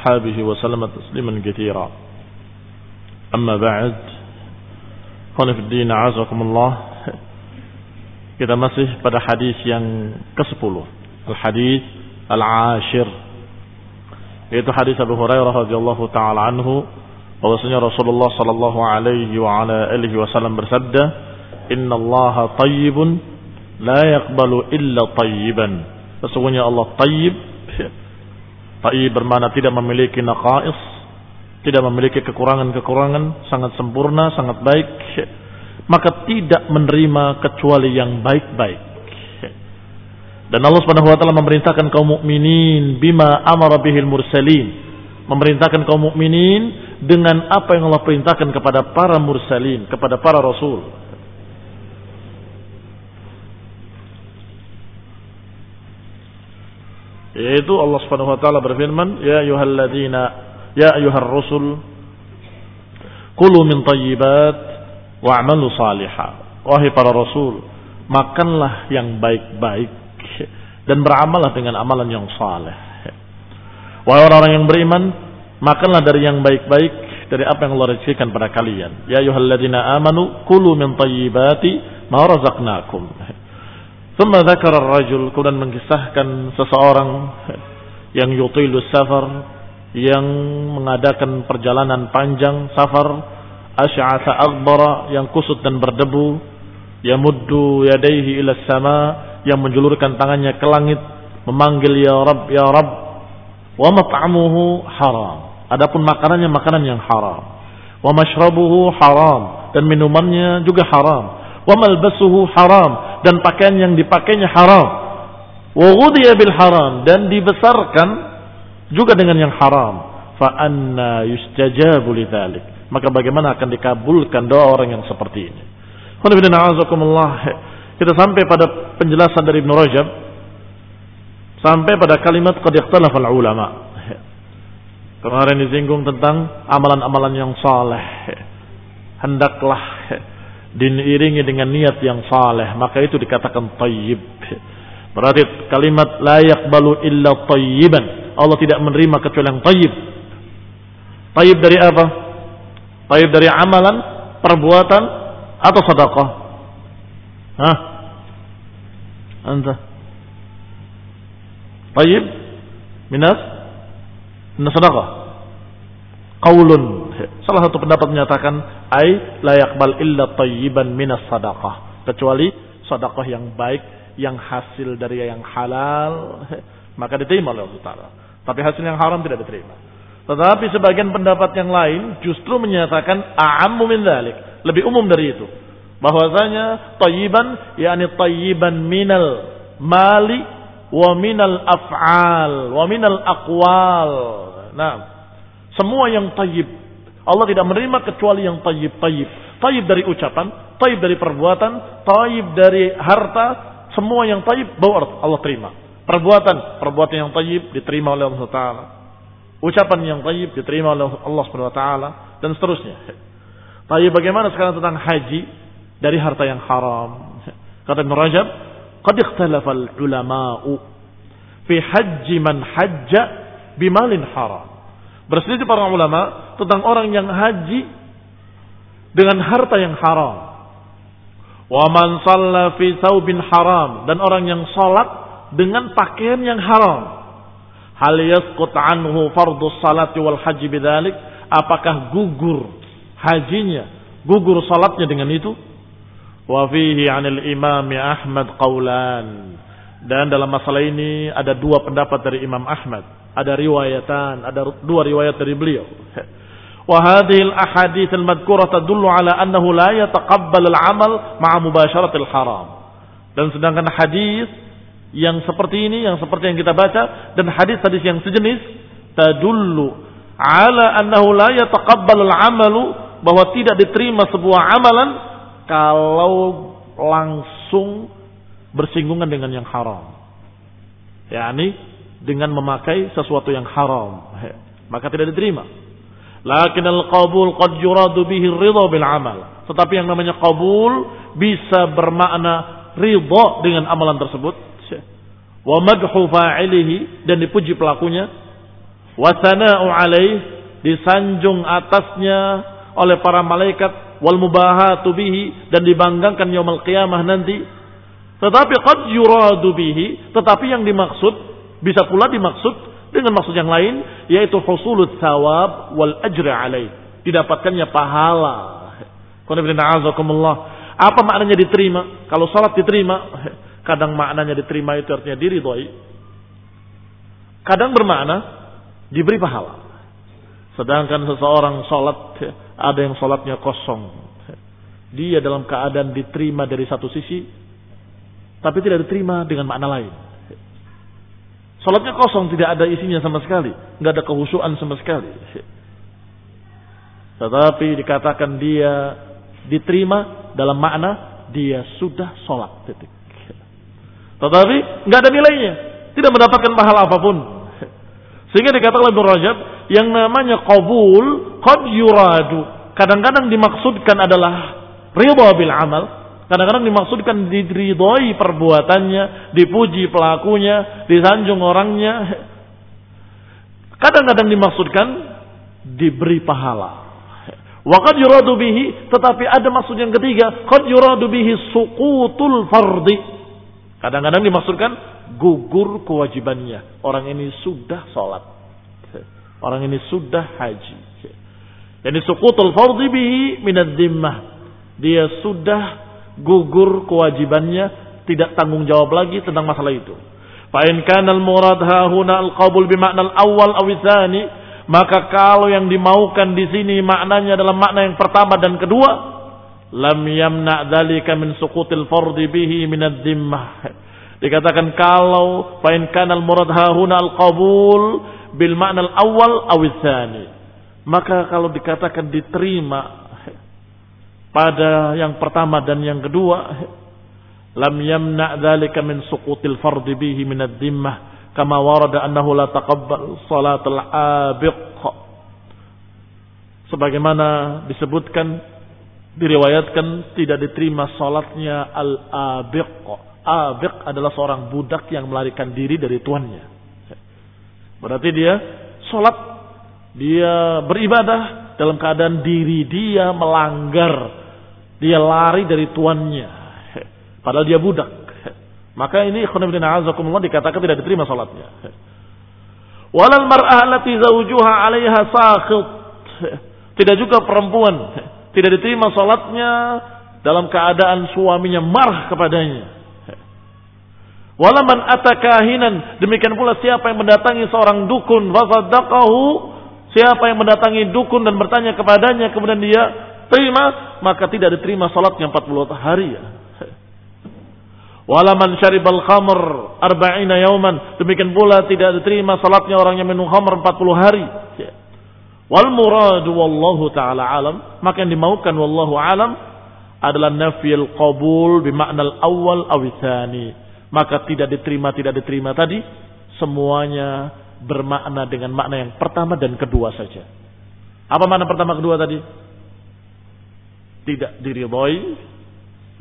أصحابه وسلم تسليما كثيرا أما بعد الدين عزكم الله kita masih pada hadis yang ke-10 Al-hadis Al-Ashir yaitu hadis Abu Hurairah radhiyallahu taala anhu bahwasanya Rasulullah sallallahu alaihi wa ala alihi wasallam bersabda Inna Allah tayyibun la yaqbalu illa tayyiban sesungguhnya Allah tayyib Ta'i bermana tidak memiliki naqais, tidak memiliki kekurangan-kekurangan, sangat sempurna, sangat baik, maka tidak menerima kecuali yang baik-baik. Dan Allah Subhanahu wa taala memerintahkan kaum mukminin bima amara bihil mursalin, memerintahkan kaum mukminin dengan apa yang Allah perintahkan kepada para mursalin, kepada para rasul. Yaitu Allah Subhanahu wa taala berfirman, "Ya ayyuhalladzina ya ayyuhar rusul kulu min thayyibat wa'malu salihah." Wahai para rasul, makanlah yang baik-baik dan beramallah dengan amalan yang saleh. Wahai orang-orang yang beriman, makanlah dari yang baik-baik dari apa yang Allah rezekikan pada kalian. Ya ayyuhalladzina amanu kulu min thayyibati ma razaqnakum. Thumma dzakara ar-rajul kemudian mengisahkan seseorang yang yutilu safar yang mengadakan perjalanan panjang safar asy'atha akbara yang kusut dan berdebu yamuddu yadayhi ila sama yang menjulurkan tangannya ke langit memanggil ya rab ya rab wa mat'amuhu haram. Adapun makanannya makanan yang haram. Wa mashrabuhu haram dan minumannya juga haram. Wa malbasuhu haram dan pakaian yang dipakainya haram. Wa ghudhiya bil haram dan dibesarkan juga dengan yang haram. Fa anna yustajabu lidzalik. Maka bagaimana akan dikabulkan doa orang yang seperti ini? Kita sampai pada penjelasan dari Ibn Rajab. Sampai pada kalimat qad ikhtalafa ulama. Kemarin disinggung tentang amalan-amalan yang saleh. Hendaklah diiringi dengan niat yang saleh maka itu dikatakan tayyib. Berarti kalimat layak balu illa tayyiban. Allah tidak menerima kecuali yang tayyib. Tayyib dari apa? Tayyib dari amalan perbuatan atau sedekah? Hah? Anta? Tayyib? Minas? Minas sedekah? Qaulun Salah satu pendapat menyatakan ai la yaqbal illa tayyiban minas sadaqah. Kecuali sedekah yang baik yang hasil dari yang halal maka diterima oleh Allah Taala. Tapi hasil yang haram tidak diterima. Tetapi sebagian pendapat yang lain justru menyatakan a'ammu min dzalik, lebih umum dari itu. Bahwasanya tayyiban yakni tayyiban minal mali wa minal af'al wa minal aqwal. Nah, semua yang tayyib Allah tidak menerima kecuali yang tayyib-tayyib. Tayyib dari ucapan, tayyib dari perbuatan, tayyib dari harta, semua yang tayyib bawa Allah terima. Perbuatan, perbuatan yang tayyib diterima oleh Allah Taala. Ucapan yang tayyib diterima oleh Allah Subhanahu wa taala dan seterusnya. Tayyib bagaimana sekarang tentang haji dari harta yang haram? Kata Ibn Rajab, "Qad ikhtalafa al-ulama'u fi haji man hajja bimalin haram." Berselisih para ulama tentang orang yang haji dengan harta yang haram. Wa man fi thawbin haram dan orang yang salat dengan pakaian yang haram. Hal yasqut anhu fardhu salati wal haji bidzalik? Apakah gugur hajinya, gugur salatnya dengan itu? Wa fihi 'anil Imam Ahmad qaulan. Dan dalam masalah ini ada dua pendapat dari Imam Ahmad ada riwayatan, ada dua riwayat dari beliau. Wa hadhihi al-ahadits al-madhkurah tadullu ala annahu la yataqabbal al-amal ma'a haram. Dan sedangkan hadis yang seperti ini, yang seperti yang kita baca dan hadis-hadis yang sejenis tadullu ala annahu la yataqabbalu al-amalu bahwa tidak diterima sebuah amalan kalau langsung bersinggungan dengan yang haram. yakni dengan memakai sesuatu yang haram, maka tidak diterima. Lakin al-qabul qad yuradu bihi ridha bil amal. Tetapi yang namanya qabul bisa bermakna ridha dengan amalan tersebut. Wa madhu fa'ilihi dan dipuji pelakunya. Wa sana'u alaih disanjung atasnya oleh para malaikat wal mubahatu bihi dan dibanggakan yaumul qiyamah nanti. Tetapi qad yuradu bihi, tetapi yang dimaksud bisa pula dimaksud dengan maksud yang lain yaitu husulut thawab wal ajri alaih. Didapatkannya pahala. Apa maknanya diterima? Kalau salat diterima kadang maknanya diterima itu artinya diridhoi. Kadang bermakna diberi pahala. Sedangkan seseorang salat ada yang salatnya kosong. Dia dalam keadaan diterima dari satu sisi tapi tidak diterima dengan makna lain Salatnya kosong, tidak ada isinya sama sekali. Nggak ada kehusuan sama sekali. Tetapi dikatakan dia diterima dalam makna dia sudah sholat. Titik. Tetapi nggak ada nilainya. Tidak mendapatkan pahala apa pun. Sehingga dikatakan oleh Rajab, yang namanya qabul, qad yuradu. Kadang-kadang dimaksudkan adalah ridha bil amal, Kadang-kadang dimaksudkan diridhoi perbuatannya, dipuji pelakunya, disanjung orangnya. Kadang-kadang dimaksudkan diberi pahala. Waqad yuradu bihi, tetapi ada maksud yang ketiga, qad yuradu bihi suqutul fardi. Kadang-kadang dimaksudkan gugur kewajibannya. Orang ini sudah sholat. Orang ini sudah haji. Jadi suqutul fardi bihi minad dimmah. Dia sudah gugur kewajibannya, tidak tanggung jawab lagi tentang masalah itu. Fa in kana al-murad hahuna al-qabul bi makna al-awwal aw maka kalau yang dimaukan di sini maknanya dalam makna yang pertama dan kedua, lam yamna dzalika min suqutil fardhi bihi min ad-dhimmah. Dikatakan kalau fa in kana al-murad hahuna al-qabul bil makna al-awwal aw maka kalau dikatakan diterima pada yang pertama dan yang kedua lam yamna dzalika min suqutil fardhi bihi min ad-dimmah kama warada annahu la taqabbal salatul abiq. Sebagaimana disebutkan diriwayatkan tidak diterima salatnya al-abiq abiq adalah seorang budak yang melarikan diri dari tuannya. Berarti dia salat dia beribadah dalam keadaan diri dia melanggar dia lari dari tuannya. Padahal dia budak. Maka ini ikhwan azakumullah dikatakan tidak diterima salatnya. Walal mar'ah allati zawjuha 'alaiha sakhit. Tidak juga perempuan tidak diterima salatnya dalam keadaan suaminya marah kepadanya. Walaman atakahinan demikian pula siapa yang mendatangi seorang dukun fasaddaqahu siapa yang mendatangi dukun dan bertanya kepadanya kemudian dia terima, maka tidak diterima salatnya 40 hari ya. Walaman syaribal khamr arba'ina yauman. Demikian pula tidak diterima salatnya orang yang minum khamr 40 hari. Wal muradu wallahu taala alam. Maka yang dimaukan wallahu alam adalah nafiyul qabul bimakna al-awwal awithani. Maka tidak diterima tidak diterima tadi semuanya bermakna dengan makna yang pertama dan kedua saja. Apa makna pertama kedua tadi? Tidak diridhoi.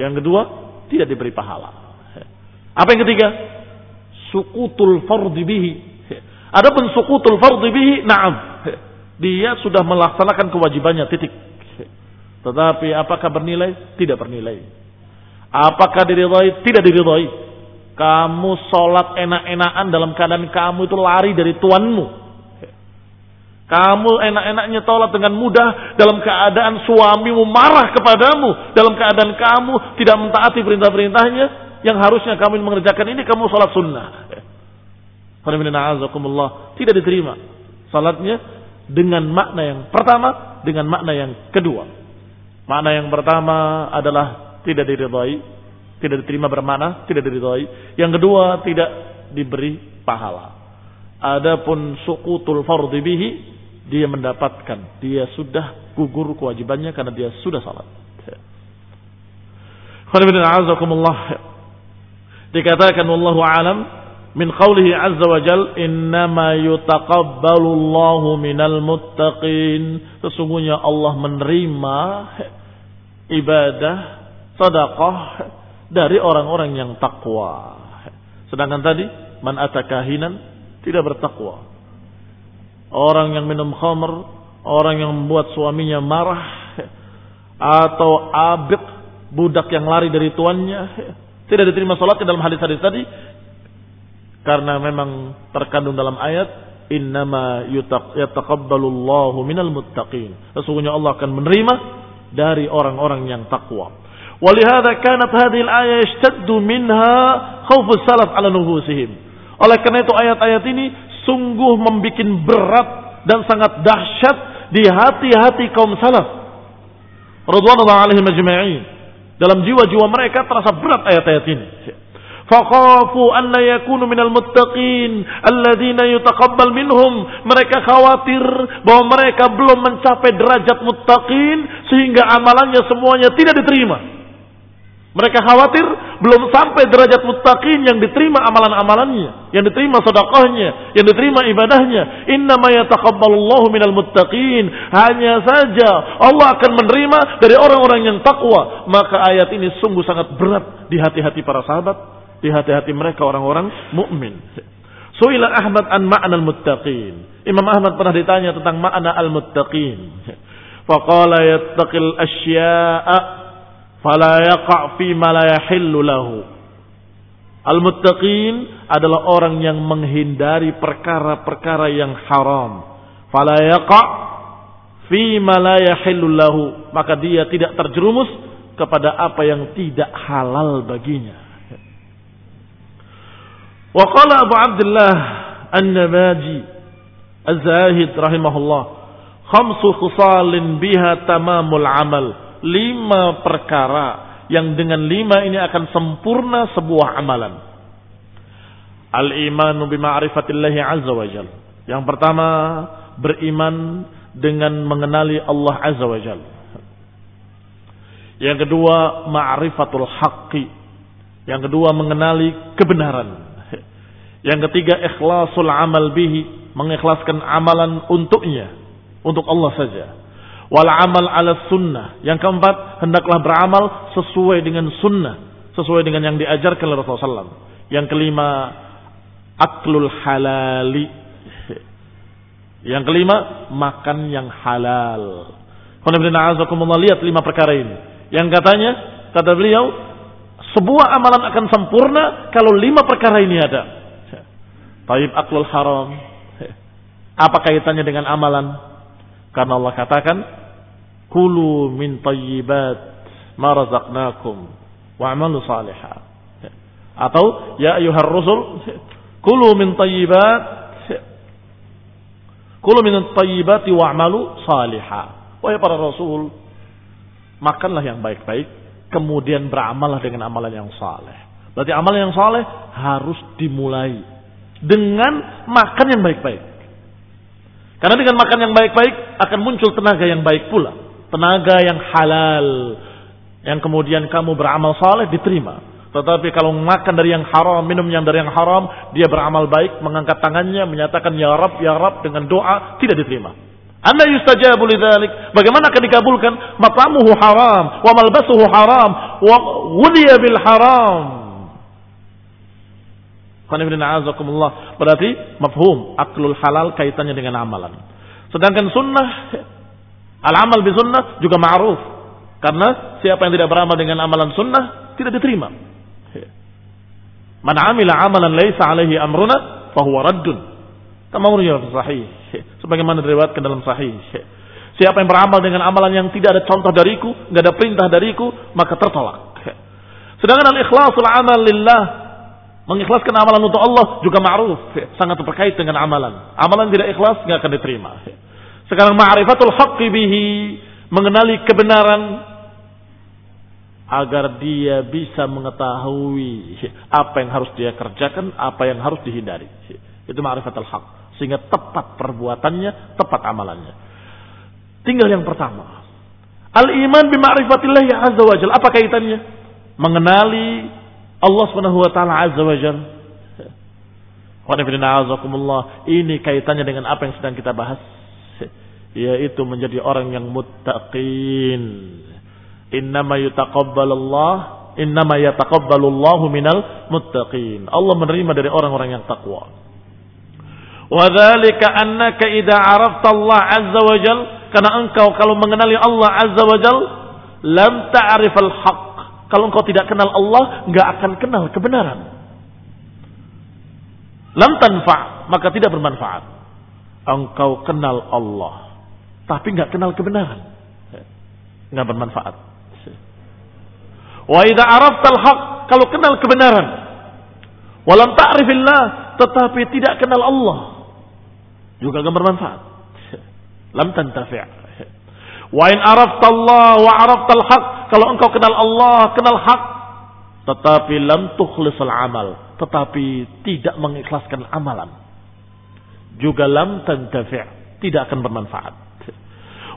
Yang kedua, tidak diberi pahala. Apa yang ketiga? Sukutul fardhi bihi. Adapun sukutul fardhi bihi, na'am. Dia sudah melaksanakan kewajibannya, titik. Tetapi apakah bernilai? Tidak bernilai. Apakah diridhoi? Tidak diridhoi. Kamu sholat enak-enakan dalam keadaan kamu itu lari dari tuanmu. Kamu enak-enaknya tolak dengan mudah dalam keadaan suamimu marah kepadamu. Dalam keadaan kamu tidak mentaati perintah-perintahnya. Yang harusnya kamu mengerjakan ini kamu sholat sunnah. Tidak diterima. Salatnya dengan makna yang pertama, dengan makna yang kedua. Makna yang pertama adalah tidak diridhai, tidak diterima bermakna, tidak diridhai. Yang kedua tidak diberi pahala. Adapun sukutul fardhi bihi dia mendapatkan, dia sudah gugur kewajibannya karena dia sudah salat. Dikatakan wallahu alam min qawlihi azza wa jal innama yutaqabbalu Allahu minal muttaqin. Sesungguhnya Allah menerima ibadah sedekah dari orang-orang yang takwa. Sedangkan tadi man atakahinan tidak bertakwa orang yang minum khamr orang yang membuat suaminya marah atau abid budak yang lari dari tuannya tidak diterima salatnya dalam hadis-hadis tadi karena memang terkandung dalam ayat innama yataqabbalullahu minal muttaqin. Sesungguhnya Allah akan menerima dari orang-orang yang takwa. Walihada kanat hadhihi al-ayah yashtaddu minha khaufus salaf ala nufusihim. Oleh karena itu ayat-ayat ini sungguh membuat berat dan sangat dahsyat di hati-hati kaum salaf. Radwanullah alaihim ajma'in. Dalam jiwa-jiwa mereka terasa berat ayat-ayat ini. Fakhafu an la yakunu minal muttaqin alladzina yutaqabbal minhum. Mereka khawatir bahwa mereka belum mencapai derajat muttaqin sehingga amalannya semuanya tidak diterima. Mereka khawatir belum sampai derajat muttaqin yang diterima amalan-amalannya, yang diterima sedekahnya, yang diterima ibadahnya. Innama yataqabbalullahu minal muttaqin. Hanya saja Allah akan menerima dari orang-orang yang takwa. Maka ayat ini sungguh sangat berat di hati-hati para sahabat di hati-hati mereka orang-orang mukmin. Suila Ahmad an ma'na al-muttaqin. Imam Ahmad pernah ditanya tentang makna al-muttaqin. Faqala yattaqil asya'a fala yaqa' fi ma la yahillu lahu. Al-muttaqin adalah orang yang menghindari perkara-perkara yang haram. Fala yaqa' fi ma la yahillu lahu, maka dia tidak terjerumus kepada apa yang tidak halal baginya. Wa qala Abu Abdullah An-Nabaji Az-Zahid rahimahullah, khamsu khusalin biha tamamul amal lima perkara yang dengan lima ini akan sempurna sebuah amalan. Al-imanu bima'rifatillahi azza wa jal. Yang pertama beriman dengan mengenali Allah azza wa jal. Yang kedua ma'rifatul haqqi. Yang kedua mengenali kebenaran. Yang ketiga ikhlasul amal bihi, mengikhlaskan amalan untuknya, untuk Allah saja. Wal amal ala sunnah. Yang keempat, hendaklah beramal sesuai dengan sunnah, sesuai dengan yang diajarkan oleh Rasulullah SAW. Yang kelima, aklul halali. Yang kelima, makan yang halal. Lihat lima perkara ini. Yang katanya, kata beliau, sebuah amalan akan sempurna kalau lima perkara ini ada. Taib aklul haram. Apa kaitannya dengan amalan? Karena Allah katakan, Kulu min tayyibat ma razaqnakum wa'malu salihah. Atau ya ayuhar rusul, kulu min tayyibat kulu min tayyibati wa'malu salihah. Wahai para rasul, makanlah yang baik-baik, kemudian beramallah dengan amalan yang saleh. Berarti amalan yang saleh harus dimulai dengan makan yang baik-baik. Karena dengan makan yang baik-baik akan muncul tenaga yang baik pula. Tenaga yang halal. Yang kemudian kamu beramal saleh diterima. Tetapi kalau makan dari yang haram, minum yang dari yang haram, dia beramal baik, mengangkat tangannya, menyatakan ya Rab, ya Rab dengan doa, tidak diterima. Anda yustajabu lidzalik. Bagaimana akan dikabulkan? Matamuhu haram, wa malbasuhu haram, wa haram. Berarti mafhum aklul halal kaitannya dengan amalan. Sedangkan sunnah al-amal bi sunnah juga ma'ruf. Karena siapa yang tidak beramal dengan amalan sunnah tidak diterima. Man amila amalan laisa alaihi amruna fahuwa raddun. Sahih. Sebagaimana diriwayatkan dalam sahih. Siapa yang beramal dengan amalan yang tidak ada contoh dariku, nggak ada perintah dariku, maka tertolak. Sedangkan al-ikhlasul amal lillah Mengikhlaskan amalan untuk Allah juga ma'ruf. Sangat terkait dengan amalan. Amalan tidak ikhlas nggak akan diterima. Sekarang ma'rifatul haqqi bihi. Mengenali kebenaran. Agar dia bisa mengetahui apa yang harus dia kerjakan, apa yang harus dihindari. Itu ma'rifatul haqq. Sehingga tepat perbuatannya, tepat amalannya. Tinggal yang pertama. Al-iman bima'rifatillah ya azza wa jal. Apa kaitannya? Mengenali Allah subhanahu wa ta'ala azza wa jal. Ini kaitannya dengan apa yang sedang kita bahas. Yaitu menjadi orang yang muttaqin. Innama yutaqabbalallah Innama yataqabbalullahu minal muttaqin. Allah menerima dari orang-orang yang takwa. Wadhalika annaka idza arafta Allah azza wa jal karena engkau kalau mengenali Allah azza wa jal lam ta'rif al-haq. Kalau engkau tidak kenal Allah, enggak akan kenal kebenaran. Lam tanfa, maka tidak bermanfaat. Engkau kenal Allah, tapi enggak kenal kebenaran. Enggak bermanfaat. Wa idza araftal haq, kalau kenal kebenaran. Walam ta'rifillah, tetapi tidak kenal Allah. Juga akan bermanfaat. Lam tantafi'. Wa in araftallah wa araftal haq, kalau engkau kenal Allah, kenal hak, tetapi lam tukhlisul amal, tetapi tidak mengikhlaskan amalan. Juga lam tantafi', tidak akan bermanfaat.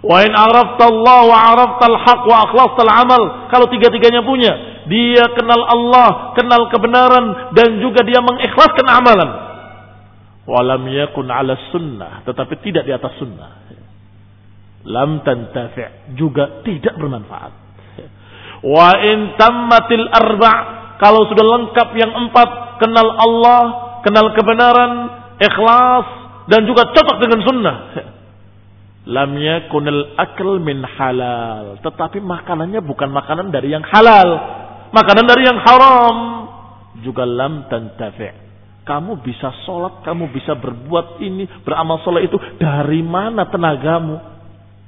Wa in Allah wa araftal haq wa akhlastal amal. Kalau tiga-tiganya punya, dia kenal Allah, kenal kebenaran dan juga dia mengikhlaskan amalan. Walam yakun ala sunnah, tetapi tidak di atas sunnah. Lam tantafi' juga tidak bermanfaat. Wa in tammatil arba' kalau sudah lengkap yang empat, kenal Allah, kenal kebenaran, ikhlas dan juga cocok dengan sunnah lam yakunil akal min halal. Tetapi makanannya bukan makanan dari yang halal. Makanan dari yang haram. Juga lam tantafi' kamu bisa sholat, kamu bisa berbuat ini, beramal sholat itu. Dari mana tenagamu?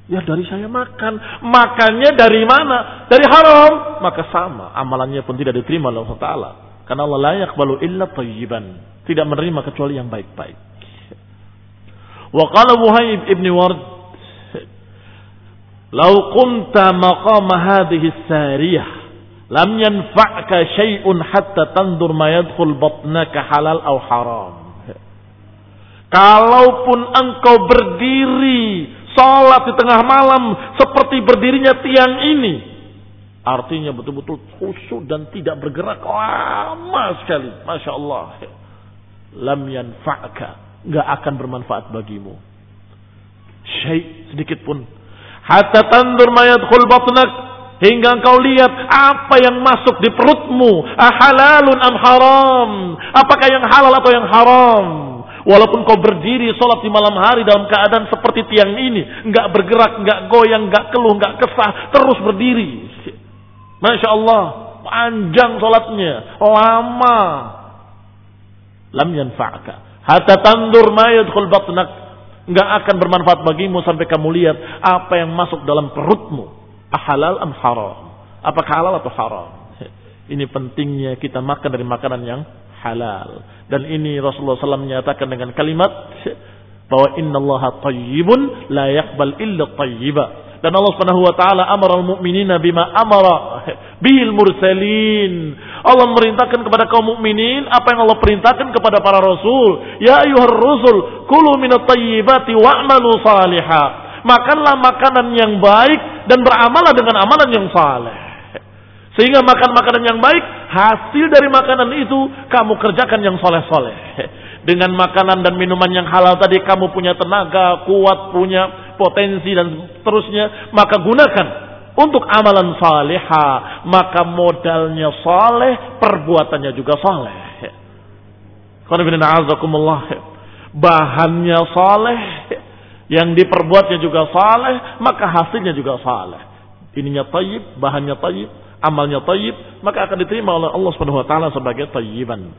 Ya dari saya makan. Makannya dari mana? Dari haram. Maka sama. Amalannya pun tidak diterima oleh Allah Ta'ala. Karena Allah layak balu illa tayyiban. Tidak menerima kecuali yang baik-baik. Wa qala Wuhaib ibn Ward Lau kunta maqama hadhihi sariyah lam yanfa'ka syai'un hatta tandur ma yadkhul batnaka halal aw haram. Kalaupun engkau berdiri salat di tengah malam seperti berdirinya tiang ini, artinya betul-betul khusyuk dan tidak bergerak lama sekali. Masya Allah. Lam yanfa'ka. Nggak akan bermanfaat bagimu. Syai' sedikit pun hatta tandur mayat batnak hingga engkau lihat apa yang masuk di perutmu ahalalun am haram apakah yang halal atau yang haram walaupun kau berdiri sholat di malam hari dalam keadaan seperti tiang ini nggak bergerak nggak goyang nggak keluh nggak kesah terus berdiri masya Allah panjang sholatnya lama lam yanfa'ka hatta tandur mayat khul batnak nggak akan bermanfaat bagimu sampai kamu lihat apa yang masuk dalam perutmu. Halal am haram. Apakah halal atau haram? Ini pentingnya kita makan dari makanan yang halal. Dan ini Rasulullah SAW menyatakan dengan kalimat bahwa Inna Allah tayyibun la yakbal illa tayyiba. Dan Allah Subhanahu wa taala amara al-mu'minina bima amara bil mursalin. Allah memerintahkan kepada kaum mukminin apa yang Allah perintahkan kepada para rasul. Ya ayyuhar rusul, kulu minat tayyibati wa'malu salihah. Makanlah makanan yang baik dan beramallah dengan amalan yang saleh. Sehingga makan makanan yang baik, hasil dari makanan itu kamu kerjakan yang soleh-soleh. Dengan makanan dan minuman yang halal tadi kamu punya tenaga, kuat, punya potensi dan seterusnya, maka gunakan untuk amalan saleha, maka modalnya saleh, perbuatannya juga saleh. Bahannya saleh, yang diperbuatnya juga saleh, maka hasilnya juga saleh. Ininya tayyib, bahannya tayyib, amalnya tayyib, maka akan diterima oleh Allah Subhanahu wa taala sebagai tayyiban.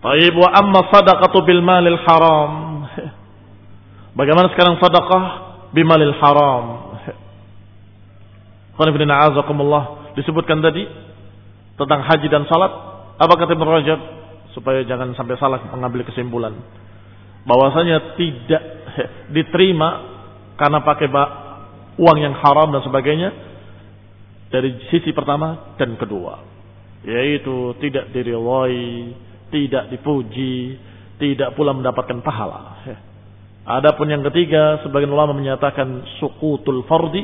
Tayyib wa amma sadaqatu bil malil haram. Bagaimana sekarang sedekah bimalil haram? Disebutkan tadi tentang haji dan salat. Apa kata Ibn Rajab? Supaya jangan sampai salah mengambil kesimpulan. Bahwasanya tidak diterima karena pakai uang yang haram dan sebagainya. Dari sisi pertama dan kedua. Yaitu tidak dirilai, tidak dipuji, tidak pula mendapatkan pahala. Adapun yang ketiga, sebagian ulama menyatakan sukutul fardi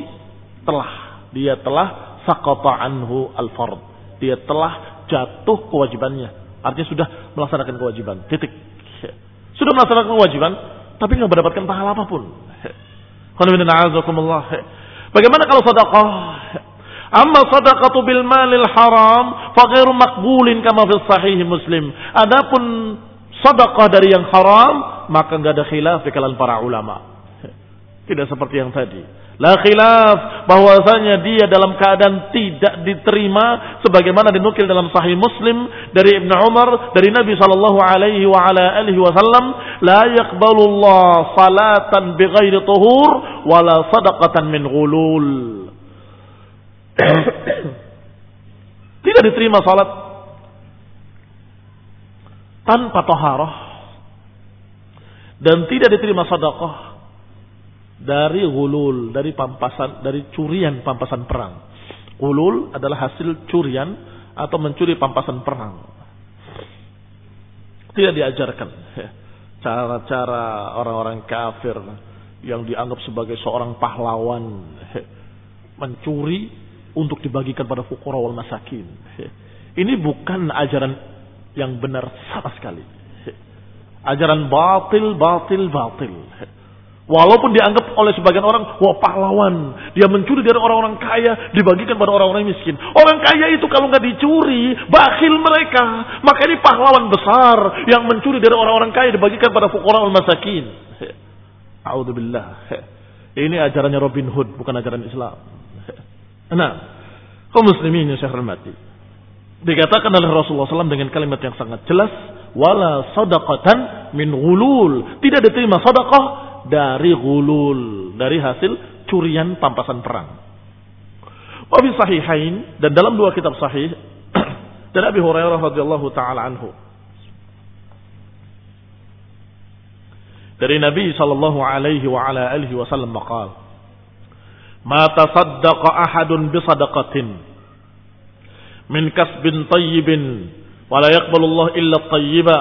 telah dia telah sakata anhu al fard. Dia telah jatuh kewajibannya. Artinya sudah melaksanakan kewajiban. Titik. Sudah melaksanakan kewajiban, tapi nggak mendapatkan pahala apa pun. Bagaimana kalau sedekah? Amma sadaqatu bil malil haram fa ghairu maqbulin kama fi sahih Muslim. Adapun sedekah dari yang haram maka enggak ada khilaf di kalangan para ulama. Tidak seperti yang tadi. La khilaf bahwasanya dia dalam keadaan tidak diterima sebagaimana dinukil dalam sahih Muslim dari Ibnu Umar dari Nabi sallallahu alaihi wa ala alihi wasallam la yaqbalu Allah salatan bighairi tuhur wala sadaqatan min ghulul. tidak diterima salat tanpa taharah dan tidak diterima sedekah dari gulul, dari pampasan, dari curian pampasan perang. Gulul adalah hasil curian atau mencuri pampasan perang. Tidak diajarkan cara-cara orang-orang kafir yang dianggap sebagai seorang pahlawan mencuri untuk dibagikan pada fukara wal masakin. Ini bukan ajaran yang benar sama sekali. Ajaran batil, batil, batil. Walaupun dianggap oleh sebagian orang, wah pahlawan. Dia mencuri dari orang-orang kaya, dibagikan pada orang-orang miskin. Orang kaya itu kalau nggak dicuri, bakhil mereka. Maka ini pahlawan besar yang mencuri dari orang-orang kaya, dibagikan pada fukara al-masakin. A'udzubillah. Ini ajarannya Robin Hood, bukan ajaran Islam. Nah, kaum muslimin yang saya hormati. Dikatakan oleh Rasulullah SAW dengan kalimat yang sangat jelas, wala sadaqatan min gulul. Tidak diterima sadaqah dari gulul, dari hasil curian pampasan perang. Wabi sahihain dan dalam dua kitab sahih dan Abi Hurairah radhiyallahu taala anhu. Dari Nabi sallallahu alaihi wa ala alihi wasallam maqal. Ma tasaddaqa ahadun bi sadaqatin min kasbin tayyibin wa la yaqbalu Allah illa tayyiba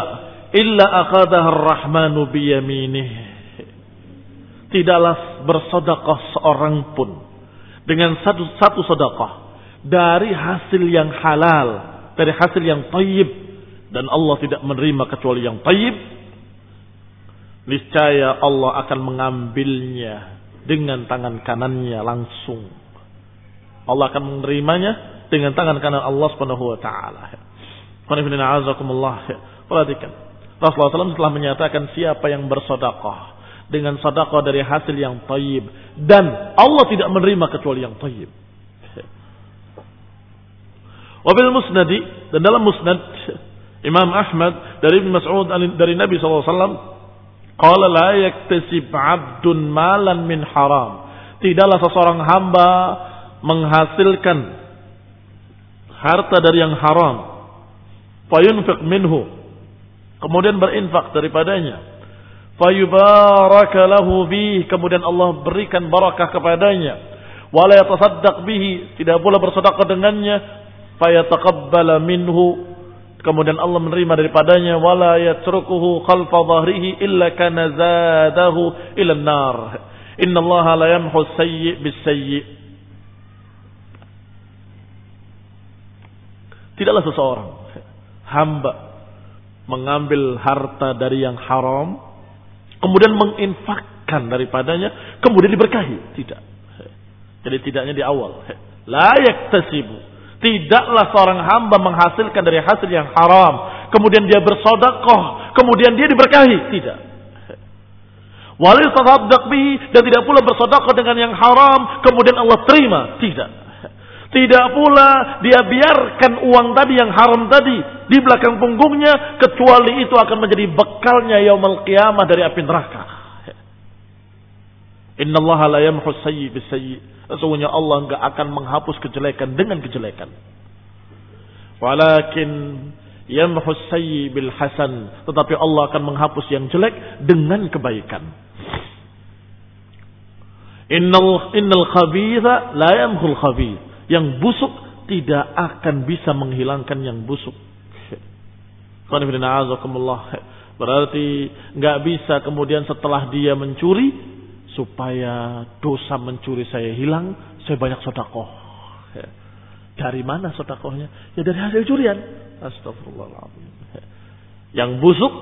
illa akhadaha ar-rahmanu bi yaminihi tidaklah bersodakoh seorang pun dengan satu satu sodakoh dari hasil yang halal, dari hasil yang tayyib dan Allah tidak menerima kecuali yang tayyib, niscaya Allah akan mengambilnya dengan tangan kanannya langsung. Allah akan menerimanya dengan tangan kanan Allah Subhanahu wa taala. Perhatikan. Rasulullah SAW telah menyatakan siapa yang bersodakoh dengan sedekah dari hasil yang tayyib dan Allah tidak menerima kecuali yang tayyib. Wabil musnadi dan dalam musnad Imam Ahmad dari Ibn Mas'ud dari Nabi SAW Qala la yaktasib abdun malan min haram. Tidaklah seseorang hamba menghasilkan harta dari yang haram. Fayunfiq minhu. Kemudian berinfak daripadanya fayubaraka lahu bih kemudian Allah berikan barakah kepadanya wala yatasaddaq bihi tidak pula bersedekah dengannya fayataqabbala minhu kemudian Allah menerima daripadanya wala yatrukuhu khalfa dhahrihi illa kana zadahu ila nar inna Allah la yamhu sayyi bis sayyi tidaklah seseorang hamba mengambil harta dari yang haram kemudian menginfakkan daripadanya, kemudian diberkahi. Tidak. Jadi tidaknya di awal. Layak tasibu. Tidaklah seorang hamba menghasilkan dari hasil yang haram. Kemudian dia bersodakoh. Kemudian dia diberkahi. Tidak. Dan tidak pula bersodakoh dengan yang haram. Kemudian Allah terima. Tidak. Tidak pula dia biarkan uang tadi yang haram tadi di belakang punggungnya kecuali itu akan menjadi bekalnya yaumul qiyamah dari api neraka. Inna Allah la yamhu sayyi bisayyi. Sesungguhnya Allah enggak akan menghapus kejelekan dengan kejelekan. Walakin yamhu sayyi bil hasan. Tetapi Allah akan menghapus yang jelek dengan kebaikan. Innal innal khabitha la yamhul khabith. Yang busuk tidak akan bisa menghilangkan yang busuk. Berarti nggak bisa kemudian setelah dia mencuri supaya dosa mencuri saya hilang, saya banyak sodakoh. Ya. Dari mana sodakohnya? Ya dari hasil curian. Astagfirullahaladzim. Ya. Yang busuk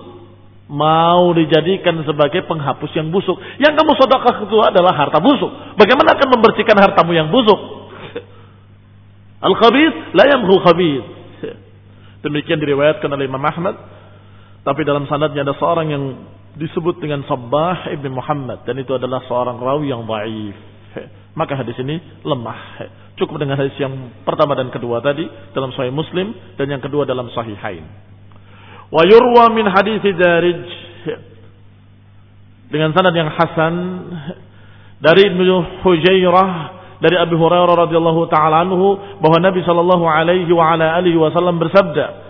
mau dijadikan sebagai penghapus yang busuk. Yang kamu sodakoh itu adalah harta busuk. Bagaimana akan membersihkan hartamu yang busuk? Al-khabith la yamhu khabith. Demikian diriwayatkan oleh Imam Ahmad tapi dalam sanadnya ada seorang yang disebut dengan Sabbah ibn Muhammad dan itu adalah seorang rawi yang baif. Maka hadis ini lemah. Cukup dengan hadis yang pertama dan kedua tadi dalam Sahih Muslim dan yang kedua dalam Sahihain. Wa yurwa min hadis Darij dengan sanad yang hasan dari Ibnu Hujairah dari Abu Hurairah radhiyallahu taala anhu bahwa Nabi sallallahu alaihi wa ala alihi wasallam bersabda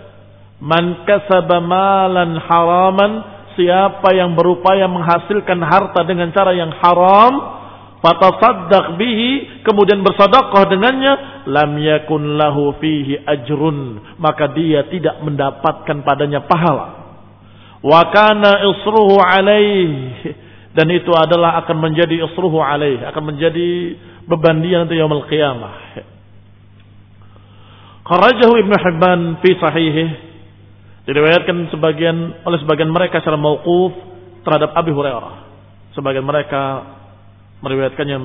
Man kasaba malan haraman, siapa yang berupaya menghasilkan harta dengan cara yang haram, fatasaddaq bihi, kemudian bersedekah dengannya, lam yakun lahu fihi ajrun, maka dia tidak mendapatkan padanya pahala. Wa kana isruhu alaih dan itu adalah akan menjadi isruhu alaih, akan menjadi beban dia nanti yaumul qiyamah. Kharajahu Ibnu Hibban fi sahihih Diriwayatkan sebagian oleh sebagian mereka secara mauquf terhadap Abi Hurairah. Sebagian mereka meriwayatkannya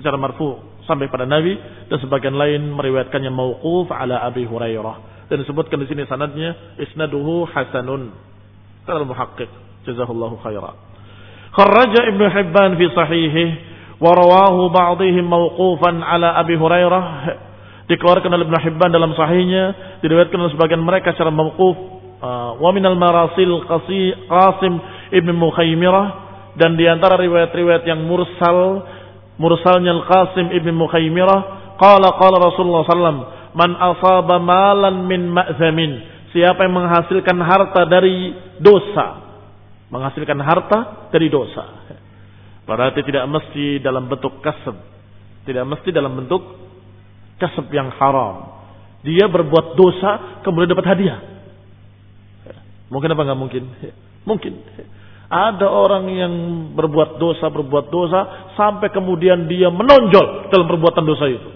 secara marfu sampai pada Nabi dan sebagian lain meriwayatkannya mauquf ala Abi Hurairah. Dan disebutkan di sini sanadnya isnaduhu hasanun. Kata muhaqqiq jazahullahu khaira. Kharraja Ibnu Hibban fi sahihih wa rawahu ba'dihim mauqufan ala Abi Hurairah dikeluarkan oleh Ibnu Hibban dalam sahihnya diriwayatkan oleh sebagian mereka secara mauquf wa minal marasil Qasim ibn Mukhaymirah dan di antara riwayat-riwayat yang mursal mursalnya Al-Qasim ibn Mukhaymirah qala qala Rasulullah sallam man asaba malan min ma'zamin. Siapa yang menghasilkan harta dari dosa? Menghasilkan harta dari dosa. Berarti tidak mesti dalam bentuk kasab. Tidak mesti dalam bentuk kasab yang haram. Dia berbuat dosa kemudian dapat hadiah Mungkin apa nggak mungkin? Mungkin. Ada orang yang berbuat dosa, berbuat dosa, sampai kemudian dia menonjol dalam perbuatan dosa itu.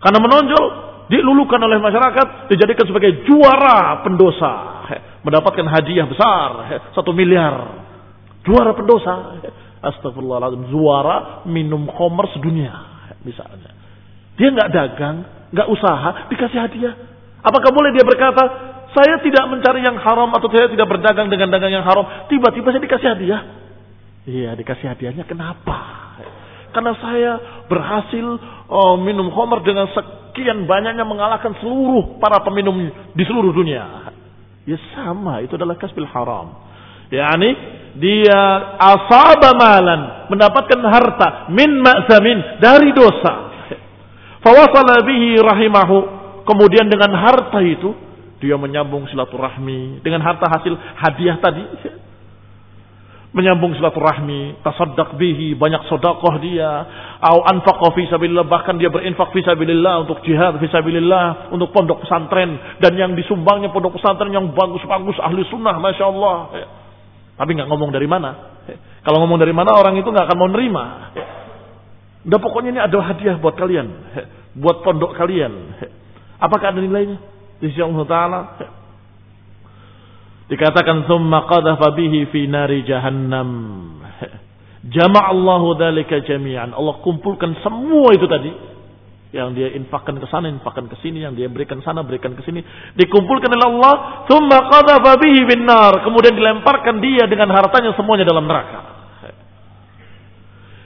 Karena menonjol, dilulukan oleh masyarakat, dijadikan sebagai juara pendosa. Mendapatkan hadiah besar, satu miliar. Juara pendosa. Astagfirullahaladzim, juara minum khomer sedunia. Misalnya. Dia nggak dagang, nggak usaha, dikasih hadiah. Apakah boleh dia berkata, saya tidak mencari yang haram atau saya tidak berdagang dengan dagang yang haram. Tiba-tiba saya dikasih hadiah. Iya, dikasih hadiahnya kenapa? Karena saya berhasil oh, minum homer dengan sekian banyaknya mengalahkan seluruh para peminum di seluruh dunia. Ya sama, itu adalah kasbil haram. Yani dia asaba malan, mendapatkan harta min ma'zamin dari dosa. Fawasala bihi rahimahu. Kemudian dengan harta itu dia menyambung silaturahmi dengan harta hasil hadiah tadi. Menyambung silaturahmi, tasaddaq bihi, banyak sodakoh dia. Au anfaqa fi sabilillah, bahkan dia berinfak fi sabilillah untuk jihad fi sabilillah, untuk pondok pesantren. Dan yang disumbangnya pondok pesantren yang bagus-bagus, ahli sunnah, Masya Allah. Tapi nggak ngomong dari mana. Kalau ngomong dari mana orang itu nggak akan mau nerima. Udah pokoknya ini adalah hadiah buat kalian. Buat pondok kalian. Apakah ada nilainya? Di sisi Allah Taala. Dikatakan summa qadhafa bihi fi nari jahannam. Jama' Allahu dzalika jami'an. Allah kumpulkan semua itu tadi. Yang dia infakkan ke sana infakkan ke sini. Yang dia berikan sana berikan ke sini. Dikumpulkan oleh Allah. Summa qadhafa bihi bin nar. Kemudian dilemparkan dia dengan hartanya semuanya dalam neraka.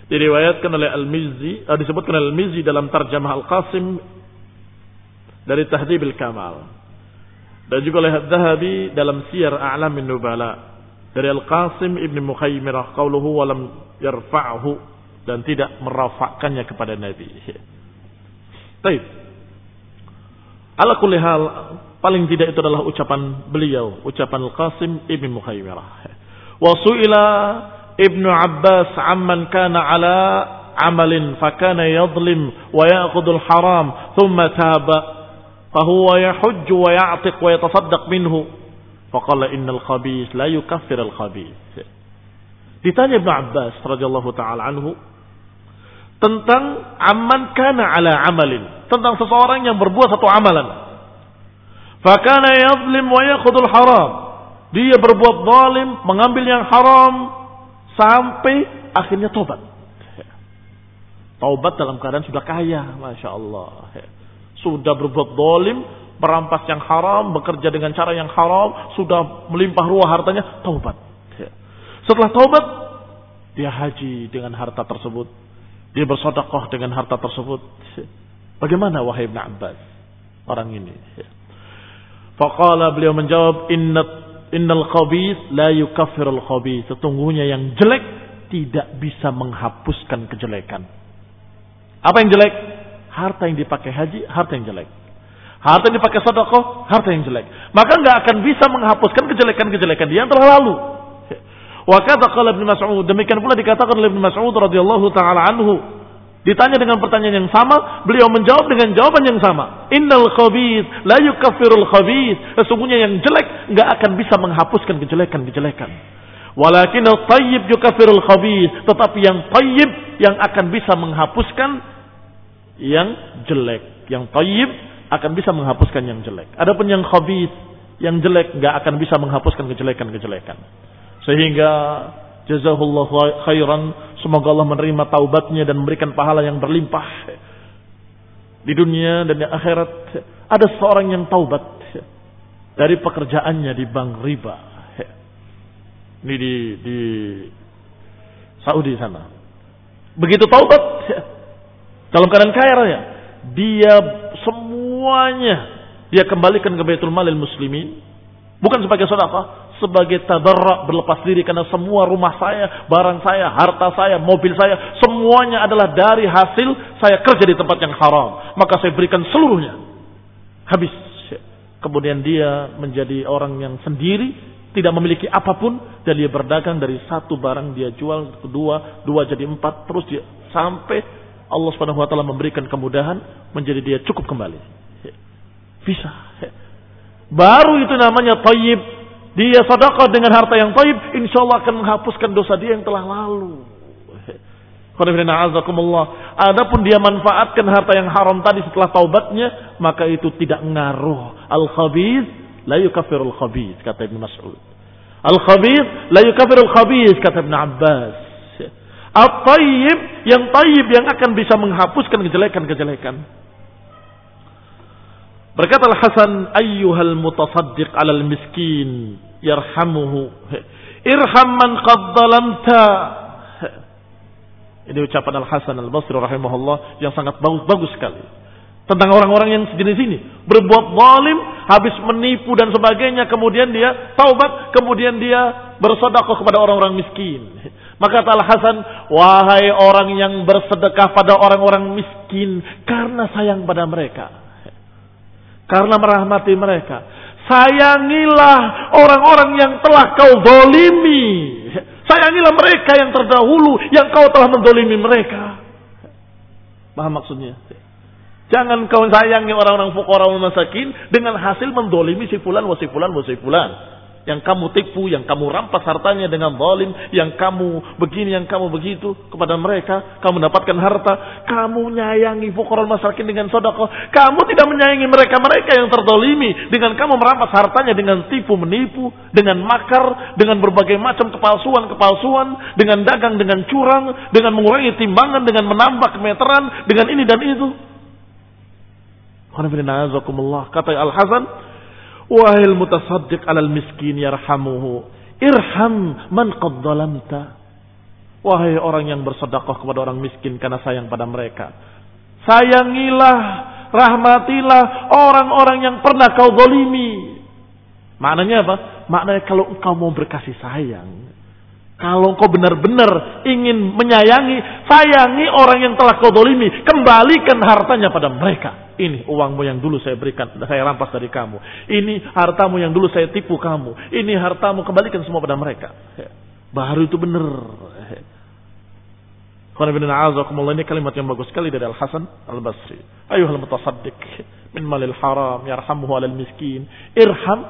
Diriwayatkan oleh Al-Mizzi uh, disebutkan oleh Al-Mizzi dalam terjemah Al-Qasim dari Tahdhibil Kamal. Dan juga oleh Zahabi dalam Siyar A'lamin Nubala. Dari Al-Qasim Ibn Mukhaymirah. Qauluhu walam yarfa'hu. Dan tidak merafakkannya kepada Nabi. Baik. Ala kulli hal. Paling tidak itu adalah ucapan beliau. Ucapan Al-Qasim Ibn Mukhaymirah. Wa su'ila Ibn Abbas amman kana ala amalin fakana yadlim wa ya'khudul haram thumma taba ya'tiq wa yatasaddaq minhu. Faqala innal khabis la yukaffir al khabis. Ditanya Ibnu Abbas radhiyallahu taala anhu tentang aman kana ala amalin, tentang seseorang yang berbuat satu amalan. Fakana yazlim wa yakhudul haram. Dia berbuat zalim, mengambil yang haram sampai akhirnya tobat. Taubat dalam keadaan sudah kaya, masya Allah. Sudah berbuat zalim, merampas yang haram, bekerja dengan cara yang haram, sudah melimpah ruah hartanya, taubat. Setelah taubat, dia haji dengan harta tersebut. Dia bersodakoh dengan harta tersebut. Bagaimana wahai Ibn Abbas? Orang ini. Faqala beliau menjawab, Inna, Innal khabis la yukaffirul khabis. Sesungguhnya yang jelek tidak bisa menghapuskan kejelekan. Apa yang jelek? Harta yang dipakai haji, harta yang jelek. Harta yang dipakai sedekah, harta yang jelek. Maka nggak akan bisa menghapuskan kejelekan-kejelekan dia yang telah lalu. Wa kata qala Mas'ud, demikian pula dikatakan oleh Ibnu Mas'ud radhiyallahu taala anhu. Ditanya dengan pertanyaan yang sama, beliau menjawab dengan jawaban yang sama. Innal khabith la yukaffirul khabith. Sesungguhnya yang jelek nggak akan bisa menghapuskan kejelekan-kejelekan. Walakin al-tayyib yukaffirul khabith. Tetapi yang tayyib yang akan bisa menghapuskan yang jelek. Yang tayyib akan bisa menghapuskan yang jelek. Adapun yang khabith, yang jelek nggak akan bisa menghapuskan kejelekan-kejelekan. Sehingga jazahullah khairan, semoga Allah menerima taubatnya dan memberikan pahala yang berlimpah di dunia dan di akhirat. Ada seorang yang taubat dari pekerjaannya di bank riba. Ini di di Saudi sana. Begitu taubat dalam keadaan kaya raya, dia semuanya dia kembalikan ke Baitul Malil Muslimin bukan sebagai sedekah, sebagai tadarra berlepas diri karena semua rumah saya, barang saya, harta saya, mobil saya semuanya adalah dari hasil saya kerja di tempat yang haram, maka saya berikan seluruhnya. Habis. Kemudian dia menjadi orang yang sendiri, tidak memiliki apa pun dan dia berdagang dari satu barang dia jual kedua, dua jadi empat, terus dia sampai Allah Subhanahu wa taala memberikan kemudahan menjadi dia cukup kembali. Bisa. Baru itu namanya tayyib. Dia sedekah dengan harta yang tayyib, insyaallah akan menghapuskan dosa dia yang telah lalu. Adapun dia manfaatkan harta yang haram tadi setelah taubatnya, maka itu tidak ngaruh. Al-khabith la yukafirul khabith, kata Ibn Mas'ud. Al-khabith la yukafirul khabith, kata Ibn Abbas. Al-tayyib, yang tayyib yang akan bisa menghapuskan kejelekan-kejelekan. Berkata Al-Hasan, ayyuhal mutasaddiq alal miskin, yarhamuhu. Irham man qaddalamta. Ini ucapan Al-Hasan Al-Basri rahimahullah yang sangat bagus-bagus sekali. Tentang orang-orang yang sejenis ini. Berbuat zalim, habis menipu dan sebagainya. Kemudian dia taubat, kemudian dia bersedekah kepada orang-orang miskin. Maka kata Al-Hasan, wahai orang yang bersedekah pada orang-orang miskin karena sayang pada mereka karena merahmati mereka. Sayangilah orang-orang yang telah kau dolimi. Sayangilah mereka yang terdahulu yang kau telah mendolimi mereka. Paham maksudnya? Jangan kau sayangi orang-orang fukara masakin dengan hasil mendolimi si fulan wa fulan fulan yang kamu tipu, yang kamu rampas hartanya dengan zalim, yang kamu begini, yang kamu begitu kepada mereka, kamu dapatkan harta, kamu nyayangi fuqara masyarakat dengan sodako, kamu tidak menyayangi mereka-mereka yang terdolimi dengan kamu merampas hartanya dengan tipu menipu, dengan makar, dengan berbagai macam kepalsuan-kepalsuan, dengan dagang, dengan curang, dengan mengurangi timbangan, dengan menambah kemeteran, dengan ini dan itu. Kata Al-Hasan, Wahai mutasaddiq alal miskin yarhamuhu. Irham man qad zalamta. Wahai orang yang bersedekah kepada orang miskin karena sayang pada mereka. Sayangilah, rahmatilah orang-orang yang pernah kau zalimi. Maknanya apa? Maknanya kalau engkau mau berkasih sayang, kalau engkau benar-benar ingin menyayangi, sayangi orang yang telah kau dolimi. Kembalikan hartanya pada mereka. Ini uangmu yang dulu saya berikan, saya rampas dari kamu. Ini hartamu yang dulu saya tipu kamu. Ini hartamu, kembalikan semua pada mereka. Baru itu benar. Ini kalimat yang bagus sekali dari Al-Hasan Al-Basri. Ayuhal mutasaddiq min malil haram yarhamuhu alal miskin. Irham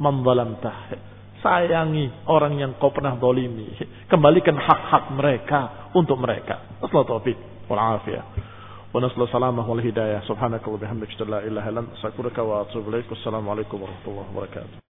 man zalamtah. Sayangi orang yang kau pernah dolimi. Kembalikan hak-hak mereka untuk mereka. Assalamualaikum warahmatullahi wabarakatuh. ونسأل السلامة والهداية سبحانك وبحمدك لا إله إلا أنت أستغفرك وأتوب إليك والسلام عليكم ورحمة الله وبركاته